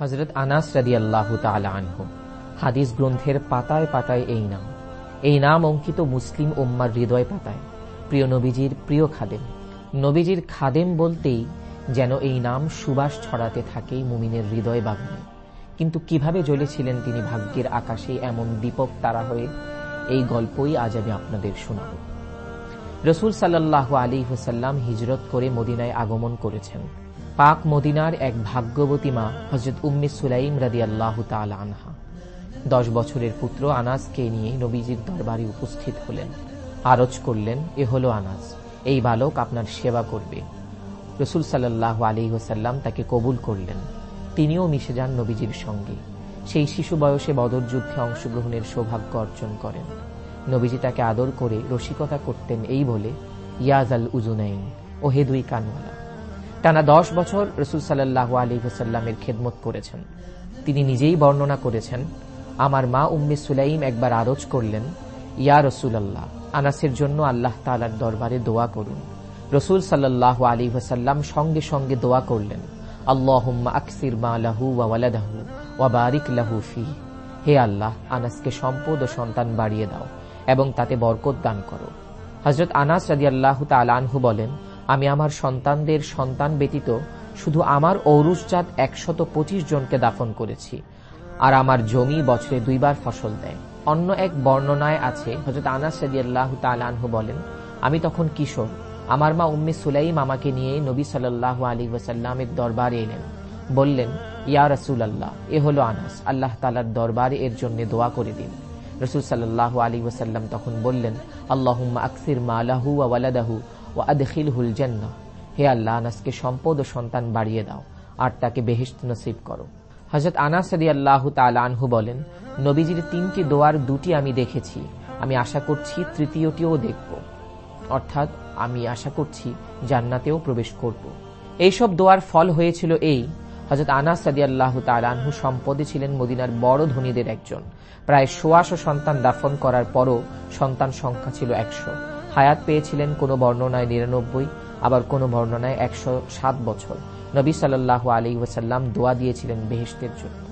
হজরত আনাস রাদি আল্লাহ আনহু। হাদিস গ্রন্থের পাতায় পাতায় এই নাম। এই নাম অঙ্কিত মুসলিম ওম্মার হৃদয় পাতায়। প্রিয় নবীজির প্রিয় খাদেম। নবীজির খাদেম বলতেই যেন এই নাম সুবাস ছড়াতে থাকে মুমিনের হৃদয় বাগানে। কিন্তু কীভাবে জ্বলেছিলেন তিনি ভাগ্যের আকাশে এমন দীপক তারা হয়ে, এই গল্পই আজ আমি আপনাদের শোনাব। রসুল সাল্লাহ আলী হুসাল্লাম হিজরত করে মদিনায় আগমন করেছেন। পাক মদিনার এক ভাগ্যবতী মা হজরত উম্মে সুলাইম রাদি আল্লাহ আনহা। দশ বছরের পুত্র আনাজকে নিয়ে নবীজির দরবারে উপস্থিত হলেন। আরজ করলেন, এ হলো আনাজ এই বালক আপনার সেবা করবে। রসুল সাল্লাহ আলী তাকে কবুল করলেন। তিনিও মিশে যান নবীজির সঙ্গে। সেই শিশু বয়সে বদর যুদ্ধে অংশগ্রহণের সৌভাগ্য অর্জন করেন। নবীজি তাকে আদর করে রসিকতা করতেন এই বলে ইয়াজ আল উজুনাইন ও হে দুই কানওয়ালা টানা দশ বছর রসুল সাল্লাহ আলী হুসাল্লামের খেদমত করেছেন। তিনি নিজেই বর্ণনা করেছেন, আমার মা উম্মে সুলাইম একবার আরজ করলেন, ইয়া রসুল আল্লাহ আনাসের জন্য আল্লাহ তালার দরবারে দোয়া করুন। রসুল সাল্লাহ আলী ওসাল্লাম সঙ্গে সঙ্গে দোয়া করলেন, আল্লাহুম্মা আকসির মা লাহু ওয়ালাদাহু ওয়া বারিক লাহু ফি হে আল্লাহ, আনাসকে সম্পদ ও সন্তান বাড়িয়ে দাও এবং তাতে বরকত দান করো। হজরত আনাস রাজি আল্লাহ তালানহু বলেন আমি আমার সন্তানদের সন্তান ব্যতীত শুধু আমার ঔরুসজাত একশত পঁচিশ জনকে দাফন করেছি, আর আমার জমি বছরে দুইবার ফসল দেয়। অন্য এক বর্ণনায় আছে হজরত আনাস রাজি আল্লাহ তালানহু বলেন, আমি তখন কিশোর। আমার মা উম্মে সুলাইম আমাকে নিয়ে নবী সাল্লাহ আলী ওয়াসাল্লামের দরবারে এলেন। বললেন, ইয়া রসুল আল্লাহ এ হলো আনাস। আল্লাহ তালার দরবারে এর জন্য দোয়া করে দিন। রসুল সাল্লাহ আলী ওয়াসাল্লাম তখন বললেন, আল্লাহুম্মা আকসির মা আলাহু ওয়ালাদাহু ও আদখিল হুল জান্না হে আল্লাহ, আনাসকে সম্পদ ও সন্তান বাড়িয়ে দাও, আর তাকে বেহিস্ত নসিব করো। হজরত আনাস আদি আল্লাহ আনহু বলেন, নবীজির তিনটি দোয়ার দুটি আমি দেখেছি, আমি আশা করছি তৃতীয়টিও দেখব। অর্থাৎ, আমি আশা করছি জান্নাতেও প্রবেশ করব। এইসব দোয়ার ফল হয়েছিল এই হজরত আনাস সাদি আল্লাহ তালানহু সম্পদে ছিলেন মদিনার বড় ধনীদের একজন। প্রায় সোয়াশো সন্তান দাফন করার পরও সন্তান সংখ্যা ছিল একশো। হায়াত পেয়েছিলেন কোনো বর্ণনায় নিরানব্বই, আবার কোনো বর্ণনায় একশো সাত বছর। নবী সাল্লাহ আলী ওয়াসাল্লাম দোয়া দিয়েছিলেন বেহেস্তের জন্য।